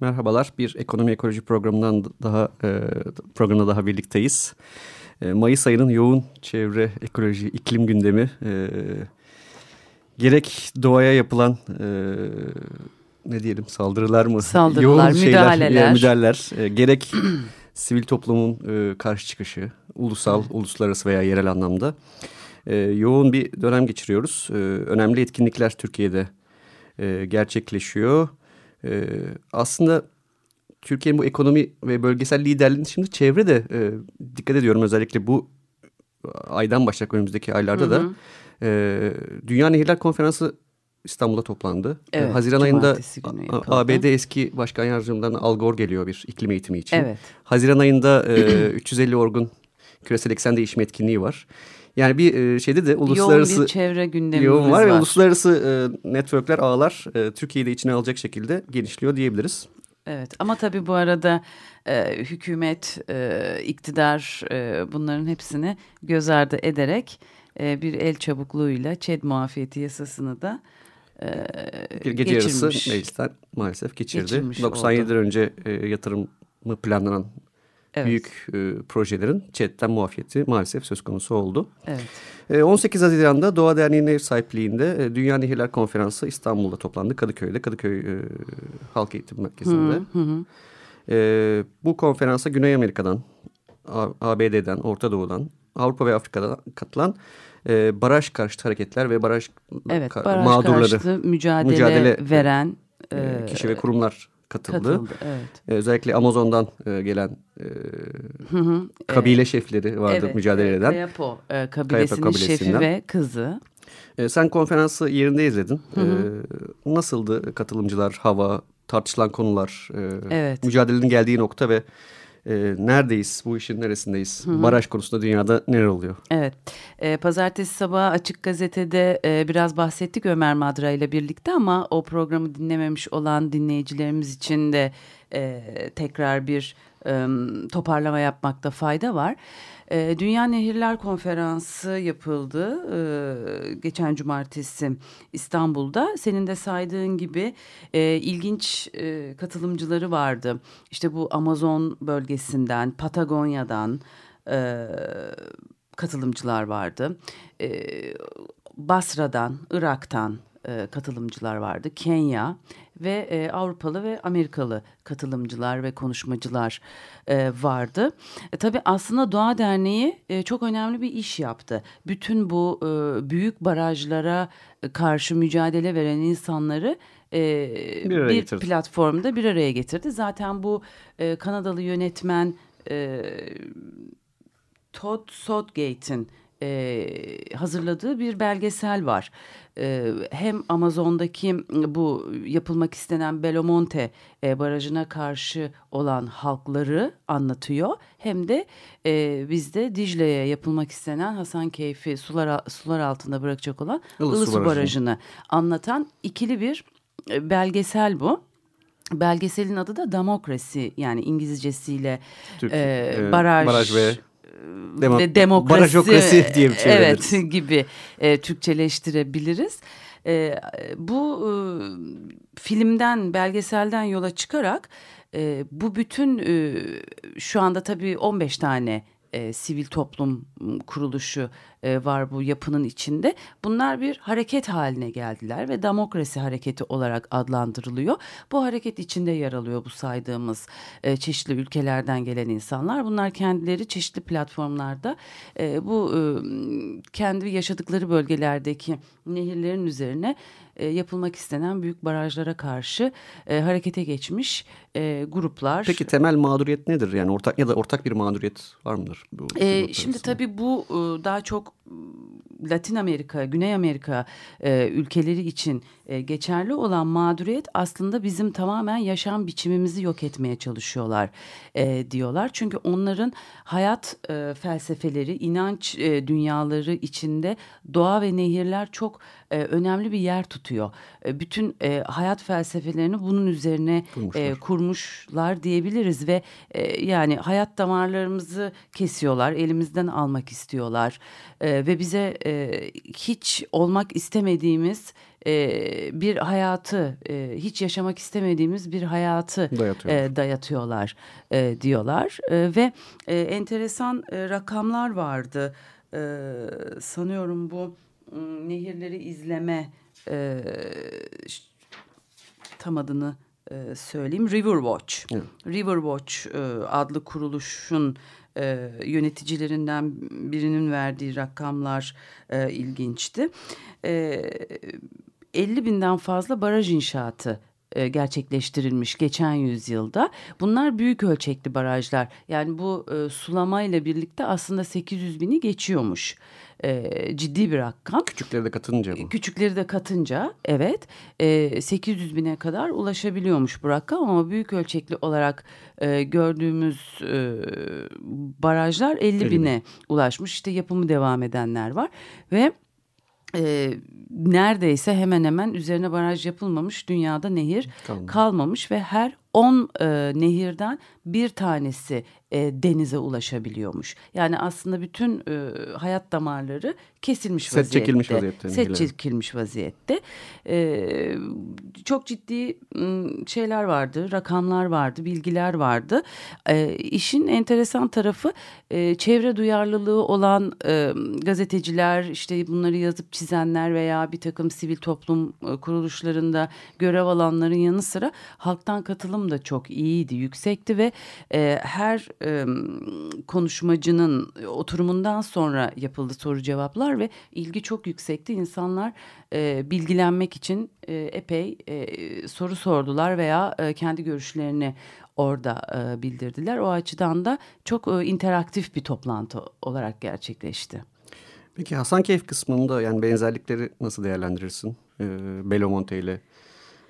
Merhabalar, bir ekonomi ekoloji programından daha e, programda daha birlikteyiz. E, Mayıs ayının yoğun çevre, ekoloji, iklim gündemi e, gerek doğaya yapılan e, ne diyelim saldırılar mı? Saldırılar, yoğun müdahaleler. Şeyler, müdahaleler e, gerek sivil toplumun e, karşı çıkışı, ulusal, uluslararası veya yerel anlamda e, yoğun bir dönem geçiriyoruz. E, önemli etkinlikler Türkiye'de e, gerçekleşiyor. E, aslında Türkiye'nin bu ekonomi ve bölgesel liderliğini şimdi çevre de e, dikkat ediyorum özellikle bu aydan başlayacak önümüzdeki aylarda hı hı. da e, Dünya Nehirler Konferansı İstanbul'da toplandı. Evet, Haziran ayında ABD eski başkan yardımcılarından Al Gore geliyor bir iklim eğitimi için. Evet. Haziran ayında e, 350 orgun küresel eksen değişim etkinliği var. Yani bir e, şeyde de uluslararası yoğun bir çevre gündemimiz yoğun var. var. Ve uluslararası e, networkler, ağlar e, Türkiye'yi de içine alacak şekilde genişliyor diyebiliriz. Evet ama tabii bu arada e, hükümet, e, iktidar e, bunların hepsini göz ardı ederek e, bir el çabukluğuyla ÇED muafiyeti yasasını da e, bir gece geçirmiş. yarısı meclisten maalesef geçirdi. Geçirmiş 97'den önce e, yatırımı planlanan evet. büyük e, projelerin ÇED'den muafiyeti maalesef söz konusu oldu. Evet. E, 18 Haziran'da Doğa Derneği'nin ev sahipliğinde e, Dünya Nehirler Konferansı İstanbul'da toplandı. Kadıköy'de, Kadıköy e, Halk Eğitim Merkezi'nde. Hı hı. E, bu konferansa Güney Amerika'dan, ABD'den, Orta Doğu'dan, Avrupa ve Afrika'dan katılan e, baraj karşıtı hareketler ve baraj, evet, baraj mağdurları mücadele, mücadele veren e, kişi ve kurumlar katıldı. katıldı evet. Ee, özellikle Amazon'dan e, gelen e, hı hı, kabile evet. şefleri vardı evet, mücadele eden. Kayapo e, kabilesinin Kayapo şefi ve kızı. E, sen konferansı yerinde izledin. Hı hı. E, nasıldı katılımcılar, hava, tartışılan konular, e, evet. mücadelenin geldiği nokta ve e, neredeyiz, bu işin neresindeyiz, Hı -hı. baraj konusunda dünyada neler oluyor? Evet, e, pazartesi sabahı Açık Gazete'de e, biraz bahsettik Ömer Madra ile birlikte ama o programı dinlememiş olan dinleyicilerimiz için de e, tekrar bir e, toparlama yapmakta fayda var. E, Dünya Nehirler Konferansı yapıldı e, geçen cumartesi İstanbul'da. Senin de saydığın gibi e, ilginç e, katılımcıları vardı. İşte bu Amazon bölgesinden, Patagonya'dan e, katılımcılar vardı. E, Basra'dan, Irak'tan e, katılımcılar vardı. Kenya ve e, Avrupalı ve Amerikalı katılımcılar ve konuşmacılar e, vardı. E, tabii aslında Doğa Derneği e, çok önemli bir iş yaptı. Bütün bu e, büyük barajlara karşı mücadele veren insanları e, bir, bir platformda bir araya getirdi. Zaten bu e, Kanadalı yönetmen e, Todd Southgate'in e, hazırladığı bir belgesel var. E, hem Amazon'daki bu yapılmak istenen Belomonte e, barajına karşı olan halkları anlatıyor. Hem de e, bizde Dicle'ye yapılmak istenen Hasankeyf'i sular, sular altında bırakacak olan Ilısu, Ilısu Barajı'nı anlatan ikili bir belgesel bu. Belgeselin adı da Demokrasi yani İngilizcesiyle Türk, e, baraj, baraj ve Demo demokrasi barajokrasi diye Evet gibi e, Türkçeleştirebiliriz. E, bu e, filmden belgeselden yola çıkarak e, bu bütün e, şu anda tabii 15 tane e, sivil toplum kuruluşu e, var bu yapının içinde. Bunlar bir hareket haline geldiler ve demokrasi hareketi olarak adlandırılıyor. Bu hareket içinde yer alıyor bu saydığımız e, çeşitli ülkelerden gelen insanlar. Bunlar kendileri çeşitli platformlarda e, bu e, kendi yaşadıkları bölgelerdeki nehirlerin üzerine e, yapılmak istenen büyük barajlara karşı e, harekete geçmiş e, gruplar. Peki temel mağduriyet nedir? Yani ortak ya da ortak bir mağduriyet var mıdır? Bu, e, şimdi tabii bu e, daha çok Latin Amerika, Güney Amerika e, ülkeleri için e, geçerli olan mağduriyet aslında bizim tamamen yaşam biçimimizi yok etmeye çalışıyorlar e, diyorlar. Çünkü onların hayat e, felsefeleri, inanç e, dünyaları içinde doğa ve nehirler çok e, önemli bir yer tutuyor. E, bütün e, hayat felsefelerini bunun üzerine e, kurmuşlar diyebiliriz ve e, yani hayat damarlarımızı kesiyorlar, elimizden almak istiyorlar e, ve bize e, hiç olmak istemediğimiz e, bir hayatı e, hiç yaşamak istemediğimiz bir hayatı dayatıyorlar, e, dayatıyorlar e, diyorlar e, ve e, enteresan e, rakamlar vardı e, sanıyorum bu nehirleri izleme e, tam adını e, söyleyeyim Riverwatch. Evet. Riverwatch e, adlı kuruluşun e, yöneticilerinden birinin verdiği rakamlar e, ilginçti. E, 50 binden fazla baraj inşaatı e, gerçekleştirilmiş geçen yüzyılda. Bunlar büyük ölçekli barajlar. Yani bu e, sulama ile birlikte aslında 800 bini geçiyormuş. E, ciddi bir rakam. Küçükleri de katınca mı? Küçükleri de katınca evet e, 800 bine kadar ulaşabiliyormuş bu rakam ama büyük ölçekli olarak e, gördüğümüz e, barajlar 50, 50 bine bin. ulaşmış. İşte yapımı devam edenler var ve e, neredeyse hemen hemen üzerine baraj yapılmamış dünyada nehir Kalmadı. kalmamış ve her 10 e, nehirden bir tanesi e, denize ulaşabiliyormuş. Yani aslında bütün e, hayat damarları kesilmiş Set vaziyette. çekilmiş vaziyette. Set çekilmiş vaziyette. E, çok ciddi şeyler vardı, rakamlar vardı, bilgiler vardı. E, işin enteresan tarafı e, çevre duyarlılığı olan e, gazeteciler, işte bunları yazıp çizenler veya bir takım sivil toplum e, kuruluşlarında görev alanların yanı sıra halktan katılım da çok iyiydi, yüksekti ve e, her e, konuşmacının oturumundan sonra yapıldı soru cevaplar ve ilgi çok yüksekti. İnsanlar e, bilgilenmek için e, epey e, soru sordular veya e, kendi görüşlerini orada e, bildirdiler. O açıdan da çok e, interaktif bir toplantı olarak gerçekleşti. Peki Hasankeyf kısmında yani benzerlikleri nasıl değerlendirirsin? E, Belomonte ile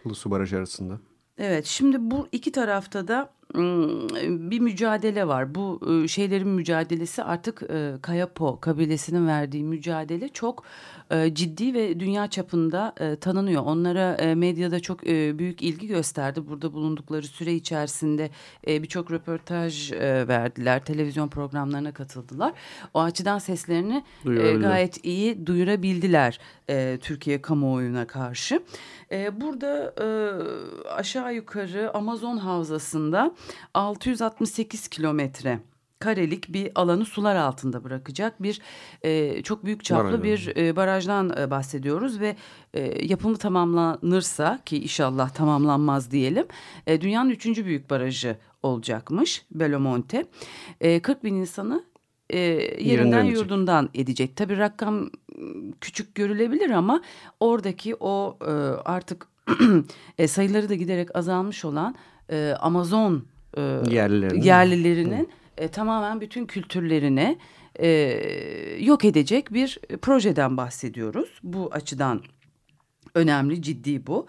Ulusu Barajı arasında. Evet şimdi bu iki tarafta da bir mücadele var. Bu şeylerin mücadelesi artık Kayapo kabilesinin verdiği mücadele çok ciddi ve dünya çapında tanınıyor. Onlara medyada çok büyük ilgi gösterdi. Burada bulundukları süre içerisinde birçok röportaj verdiler. Televizyon programlarına katıldılar. O açıdan seslerini gayet iyi duyurabildiler Türkiye kamuoyuna karşı. Burada aşağı yukarı Amazon havzasında 668 kilometre karelik bir alanı sular altında bırakacak bir e, çok büyük çaplı Baraj. bir e, barajdan e, bahsediyoruz ve e, yapımı tamamlanırsa ki inşallah tamamlanmaz diyelim e, dünyanın üçüncü büyük barajı olacakmış Belomonte. E, 40 bin insanı e, yerinden, yerinden yurdundan edecek. Tabi rakam küçük görülebilir ama oradaki o e, artık e, sayıları da giderek azalmış olan e, Amazon e, Yerlilerin. yerlilerinin e, tamamen bütün kültürlerini e, yok edecek bir projeden bahsediyoruz. Bu açıdan önemli, ciddi bu.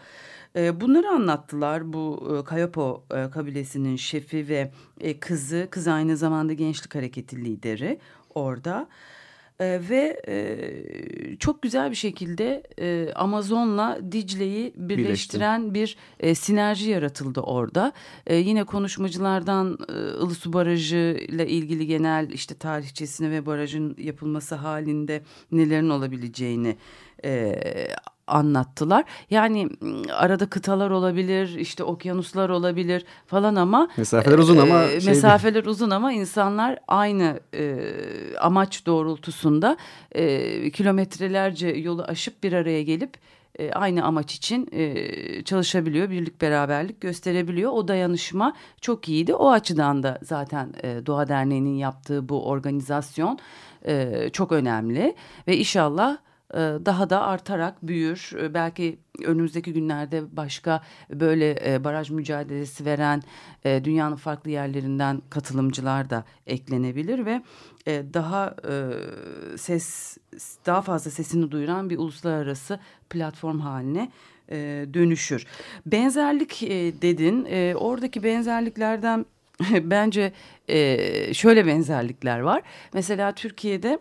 E, bunları anlattılar bu e, Kayapo e, kabilesinin şefi ve e, kızı, kız aynı zamanda gençlik hareketi lideri orada. E, ve e, çok güzel bir şekilde e, Amazon'la Dicle'yi birleştiren bir e, sinerji yaratıldı orada. E, yine konuşmacılardan e, Ilısu Barajı ile ilgili genel işte tarihçesini ve barajın yapılması halinde nelerin olabileceğini e, anlattılar. Yani arada kıtalar olabilir, işte okyanuslar olabilir falan ama mesafeler uzun ama e, şey mesafeler uzun ama insanlar aynı e, amaç doğrultusunda e, kilometrelerce yolu aşıp bir araya gelip e, aynı amaç için e, çalışabiliyor, birlik beraberlik gösterebiliyor. O dayanışma çok iyiydi. O açıdan da zaten e, Doğa Derneği'nin yaptığı bu organizasyon e, çok önemli ve inşallah daha da artarak büyür. E, belki önümüzdeki günlerde başka böyle e, baraj mücadelesi veren dünyanın farklı yerlerinden katılımcılar da eklenebilir ve daha ses daha fazla sesini duyuran bir uluslararası platform haline dönüşür. Benzerlik dedin. oradaki benzerliklerden bence şöyle benzerlikler var. Mesela Türkiye'de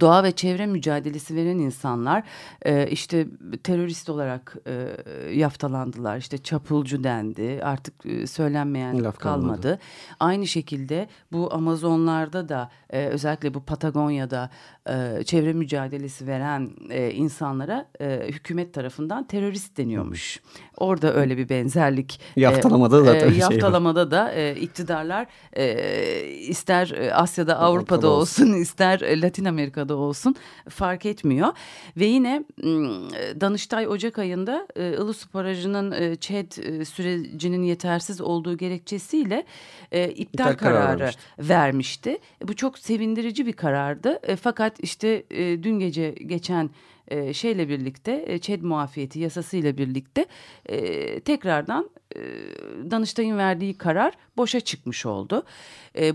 doğa ve çevre mücadelesi veren insanlar e, işte terörist olarak e, yaftalandılar. İşte çapulcu dendi. Artık e, söylenmeyen Laf kalmadı. kalmadı. Aynı şekilde bu Amazonlarda da e, özellikle bu Patagonya'da e, çevre mücadelesi veren e, insanlara e, hükümet tarafından terörist deniyormuş. Orada öyle bir benzerlik. E, yaftalamada da zaten e, Yaftalamada şey da e, iktidarlar e, ister Asya'da Avrupa'da olsun, olsun ister Latin Amerika'da olsun fark etmiyor. Ve yine Danıştay Ocak ayında e, Ilısu Barajı'nın e, ÇED e, sürecinin yetersiz olduğu gerekçesiyle iptal, iptal kararı vermişti. vermişti. Bu çok sevindirici bir karardı. E, fakat işte dün gece geçen e, şeyle birlikte e, ÇED muafiyeti yasasıyla birlikte e, tekrardan Danıştay'ın verdiği karar boşa çıkmış oldu.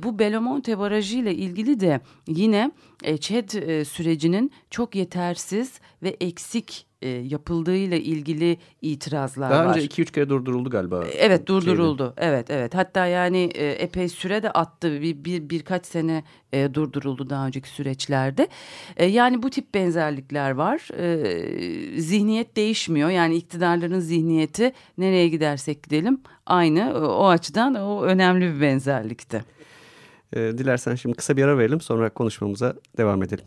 Bu Belomonte Barajı ile ilgili de yine ÇED sürecinin çok yetersiz ve eksik e, yapıldığıyla ilgili itirazlar Daha var. Daha önce iki üç kere durduruldu galiba. E, evet durduruldu. Şeyde. Evet evet. Hatta yani e, epey süre de attı. Bir, bir birkaç sene e, durduruldu daha önceki süreçlerde. E, yani bu tip benzerlikler var. E, zihniyet değişmiyor. Yani iktidarların zihniyeti nereye gidersek gidelim aynı. O, o açıdan o önemli bir benzerlikti. E, dilersen şimdi kısa bir ara verelim sonra konuşmamıza devam edelim.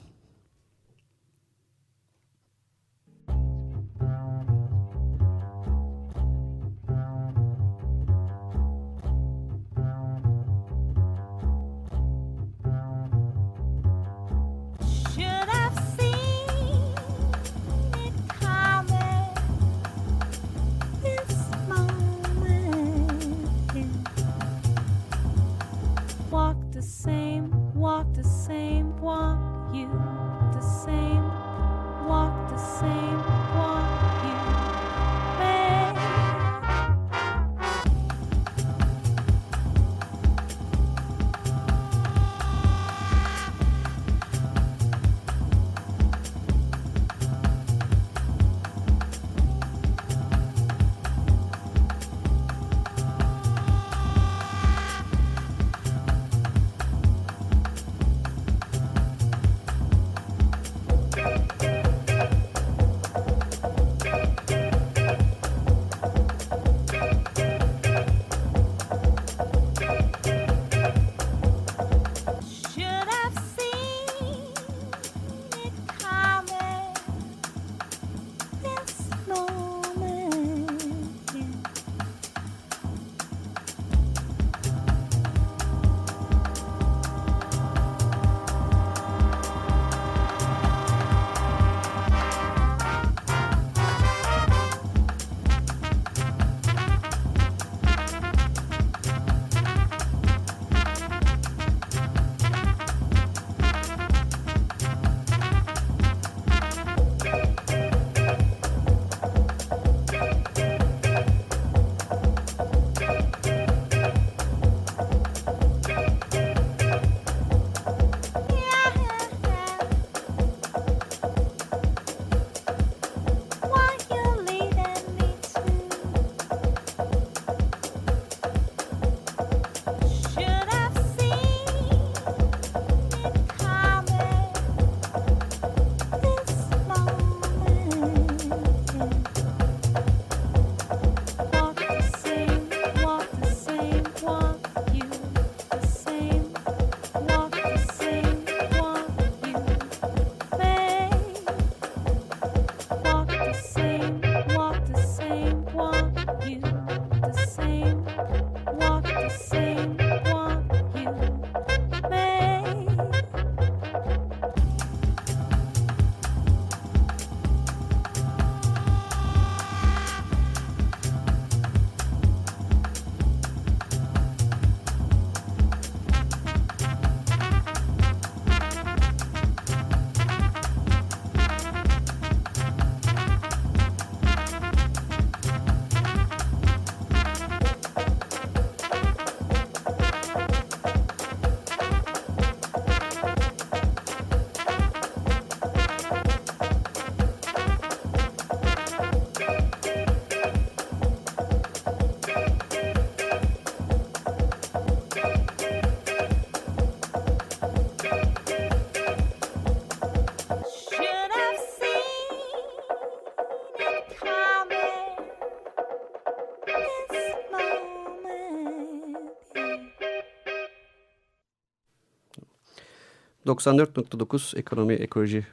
94.9 Ekonomi Ekoloji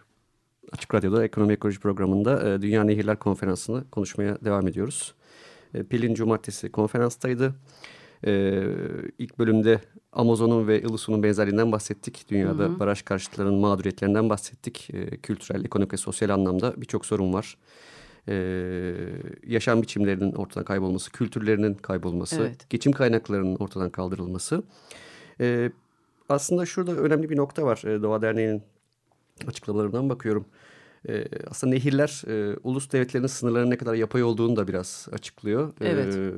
Açık Radyo'da Ekonomi Ekoloji programında e, Dünya Nehirler Konferansı'nı konuşmaya devam ediyoruz. E, Pelin Cumartesi konferanstaydı. E, ilk bölümde Amazon'un ve Ilısu'nun benzerliğinden bahsettik. Dünyada hı hı. baraj karşıtlarının mağduriyetlerinden bahsettik. E, kültürel, ekonomik ve sosyal anlamda birçok sorun var. Yaşam biçimlerinin ortadan kaybolması, kültürlerinin kaybolması, evet. geçim kaynaklarının ortadan kaldırılması. Aslında şurada önemli bir nokta var. E, Doğa Derneği'nin açıklamalarından bakıyorum. E, aslında nehirler e, ulus devletlerinin sınırlarının ne kadar yapay olduğunu da biraz açıklıyor. Evet. E,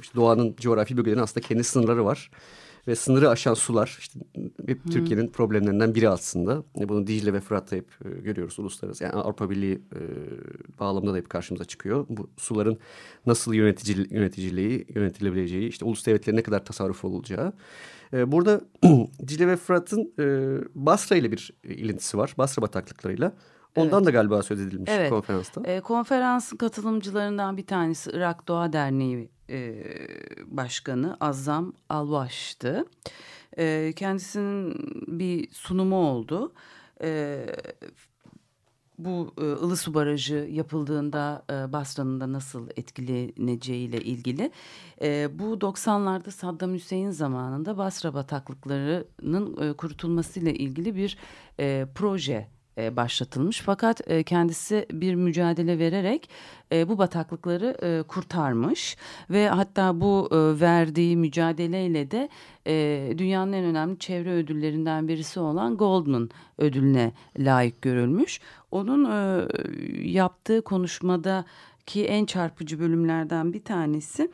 işte doğanın coğrafi bölgelerinin aslında kendi sınırları var ve sınırı aşan sular işte hep hmm. Türkiye'nin problemlerinden biri aslında. E, bunu Dicle ve Fırat'ta hep e, görüyoruz uluslararası. Yani Avrupa Birliği e, bağlamında da hep karşımıza çıkıyor. Bu suların nasıl yönetici, yöneticiliği, yönetilebileceği, işte ulus devletlerin ne kadar tasarruf olacağı. E, burada Dicle ve Fırat'ın e, Basra ile bir ilintisi var. Basra bataklıklarıyla. Ondan evet. da galiba söz edilmiş evet. konferansta. E, konferansın katılımcılarından bir tanesi Irak Doğa Derneği e, Başkanı Azam Alvaş'tı. E, kendisinin bir sunumu oldu. E, bu e, Ilısu Barajı yapıldığında e, Basra'nın nasıl etkileneceğiyle ilgili. E, bu 90'larda Saddam Hüseyin zamanında Basra bataklıklarının e, kurutulmasıyla ilgili bir e, proje e, başlatılmış. Fakat e, kendisi bir mücadele vererek e, bu bataklıkları kurtarmış ve hatta bu verdiği mücadeleyle de dünyanın en önemli çevre ödüllerinden birisi olan Goldman ödülüne layık görülmüş. Onun yaptığı konuşmada ki en çarpıcı bölümlerden bir tanesi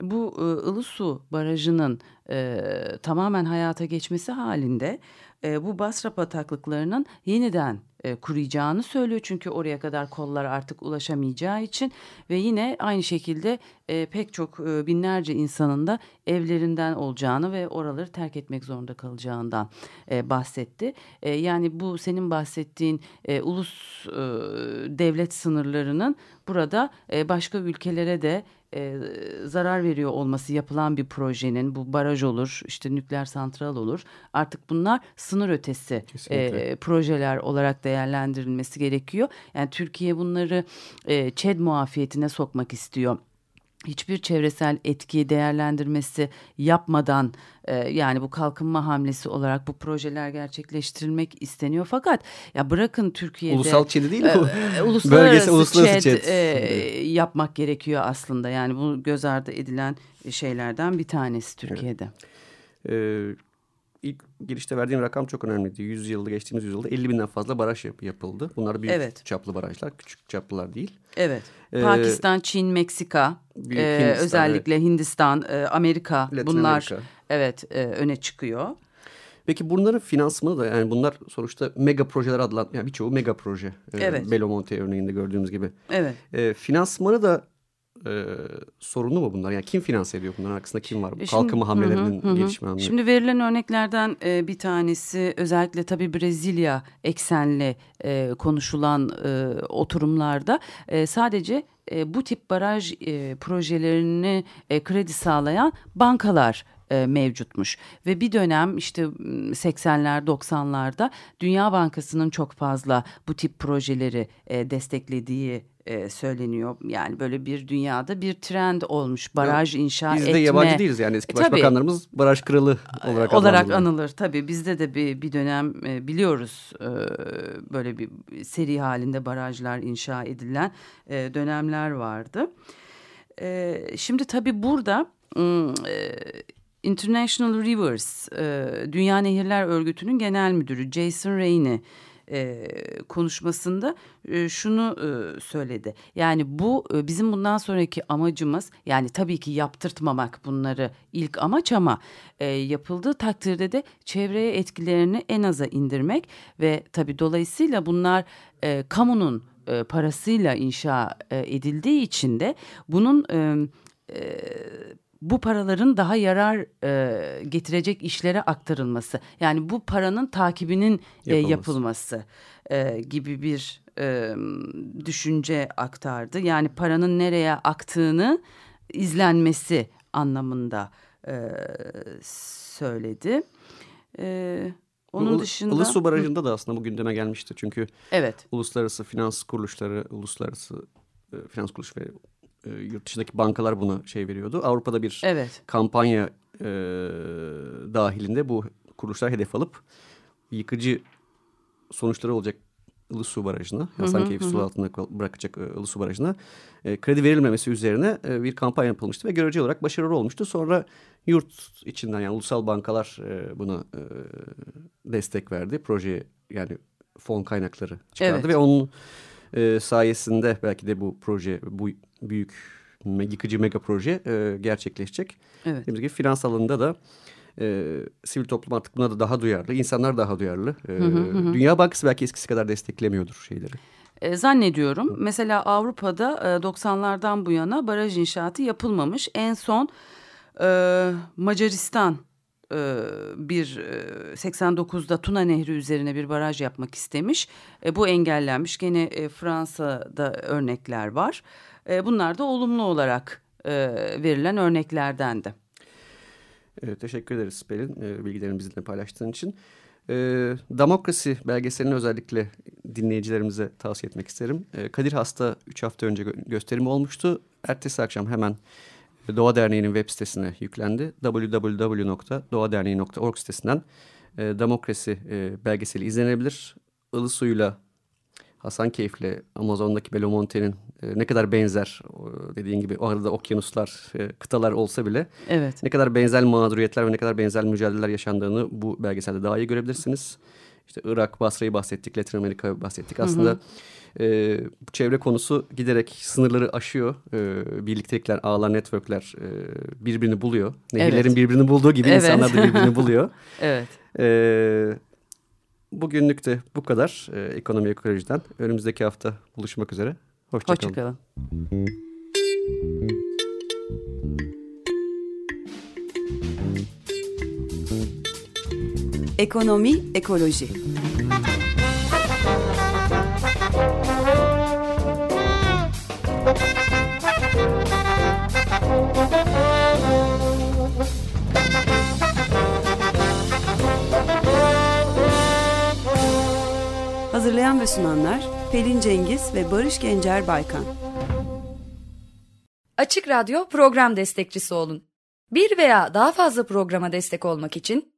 bu e, Ilısu Barajı'nın e, tamamen hayata geçmesi halinde e, bu Basra bataklıklarının yeniden e, kuruyacağını söylüyor. Çünkü oraya kadar kollar artık ulaşamayacağı için ve yine aynı şekilde e, pek çok e, binlerce insanın da evlerinden olacağını ve oraları terk etmek zorunda kalacağından e, bahsetti. E, yani bu senin bahsettiğin e, ulus e, devlet sınırlarının burada e, başka ülkelere de e, zarar veriyor olması yapılan bir projenin bu baraj olur işte nükleer santral olur. Artık bunlar sınır ötesi e, projeler olarak değerlendirilmesi gerekiyor. Yani Türkiye bunları e, ÇED muafiyetine sokmak istiyor hiçbir çevresel etki değerlendirmesi yapmadan e, yani bu kalkınma hamlesi olarak bu projeler gerçekleştirilmek isteniyor fakat ya bırakın Türkiye'de ulusal ÇED değil mi? E, uluslararası Bölgesi, uluslararası ÇED, ÇED. E, yapmak gerekiyor aslında yani bu göz ardı edilen şeylerden bir tanesi Türkiye'de. Evet. Ee, ilk girişte verdiğim rakam çok önemliydi. 100 yılda geçtiğimiz yüzyılda 50 binden fazla baraj yap yapıldı. Bunlar büyük evet. çaplı barajlar, küçük çaplılar değil. Evet. Ee, Pakistan, Çin, Meksika, e, Hindistan, özellikle evet. Hindistan, e, Amerika Latin bunlar Amerika. evet e, öne çıkıyor. Peki bunların finansmanı da yani bunlar sonuçta mega projeler adlan yani birçoğu mega proje. E, evet. Belo Monte örneğinde gördüğümüz gibi. Evet. E, finansmanı da e, sorunlu mu bunlar? Yani kim finanse ediyor bunların arkasında kim var? Bu Şimdi, kalkınma hamlelerinin hı hı, gelişme hamleleri. Şimdi verilen örneklerden e, bir tanesi özellikle tabii Brezilya eksenli e, konuşulan e, oturumlarda e, sadece e, bu tip baraj e, projelerini e, kredi sağlayan bankalar e, mevcutmuş. Ve bir dönem işte 80'ler 90'larda Dünya Bankası'nın çok fazla bu tip projeleri e, desteklediği e, söyleniyor. Yani böyle bir dünyada bir trend olmuş baraj Yok, inşa biz etme. Biz de yabancı değiliz yani eski e, başbakanlarımız tabii, baraj kralı olarak olarak anılır. Tabii bizde de bir, bir dönem e, biliyoruz e, böyle bir seri halinde barajlar inşa edilen e, dönemler vardı. E, şimdi tabii burada e, International Rivers, e, Dünya Nehirler Örgütü'nün genel müdürü Jason Rainey e, konuşmasında e, şunu e, söyledi. Yani bu e, bizim bundan sonraki amacımız yani tabii ki yaptırtmamak bunları ilk amaç ama e, yapıldığı takdirde de çevreye etkilerini en aza indirmek ve tabii dolayısıyla bunlar e, kamunun e, parasıyla inşa e, edildiği için de bunun e, e, bu paraların daha yarar e, getirecek işlere aktarılması yani bu paranın takibinin e, yapılması e, gibi bir e, düşünce aktardı. Yani paranın nereye aktığını izlenmesi anlamında e, söyledi. E, Onun Bu, dışında... Ilısu Barajı'nda da aslında bu gündeme gelmişti. Çünkü evet. uluslararası finans kuruluşları, uluslararası e, finans kuruluş ve e, yurt dışındaki bankalar buna şey veriyordu. Avrupa'da bir evet. kampanya e, dahilinde bu kuruluşlar hedef alıp yıkıcı sonuçları olacak Ilısu Barajı'na, Hasankeyf su altında bırakacak e, Ilısu Barajı'na e, kredi verilmemesi üzerine e, bir kampanya yapılmıştı ve görece olarak başarılı olmuştu. Sonra yurt içinden yani ulusal bankalar e, buna e, destek verdi. Projeye yani fon kaynakları çıkardı evet. ve onun e, sayesinde belki de bu proje, bu büyük yıkıcı mega proje e, gerçekleşecek. Evet. Dediğimiz gibi finans alanında da e, sivil toplum artık buna da daha duyarlı. insanlar daha duyarlı. E, hı hı hı. Dünya Bankası belki eskisi kadar desteklemiyordur şeyleri. E, zannediyorum. Hı. Mesela Avrupa'da e, 90'lardan bu yana baraj inşaatı yapılmamış. En son e, Macaristan e, bir e, 89'da Tuna Nehri üzerine bir baraj yapmak istemiş. E, bu engellenmiş. Gene e, Fransa'da örnekler var. E, bunlar da olumlu olarak verilen örneklerdendi. Teşekkür ederiz Pelin bilgilerini bizimle paylaştığın için. Demokrasi belgeselini özellikle dinleyicilerimize tavsiye etmek isterim. Kadir Has'ta 3 hafta önce gö gösterimi olmuştu. Ertesi akşam hemen Doğa Derneği'nin web sitesine yüklendi. www.doğaderneği.org sitesinden e, Demokrasi e, belgeseli izlenebilir. Ilı suyla Hasankeyf'le Amazon'daki Belomonte'nin e, ne kadar benzer dediğin gibi o arada okyanuslar, e, kıtalar olsa bile evet. ne kadar benzer mağduriyetler ve ne kadar benzer mücadeleler yaşandığını bu belgeselde daha iyi görebilirsiniz. İşte Irak, Basra'yı bahsettik, Latin Amerika bahsettik. Aslında hı hı. E, çevre konusu giderek sınırları aşıyor. E, birliktelikler, ağlar, networkler e, birbirini buluyor. Nehirlerin evet. birbirini bulduğu gibi evet. insanlar da birbirini buluyor. evet. E, Bugünlük de bu kadar e, ekonomi ekolojiden. Önümüzdeki hafta buluşmak üzere. Hoşçakalın. Hoşçakalın. Ekonomi ekoloji. Hazırlayan ve sunanlar Pelin Cengiz ve Barış Gencer Baykan. Açık Radyo program destekçisi olun. Bir veya daha fazla programa destek olmak için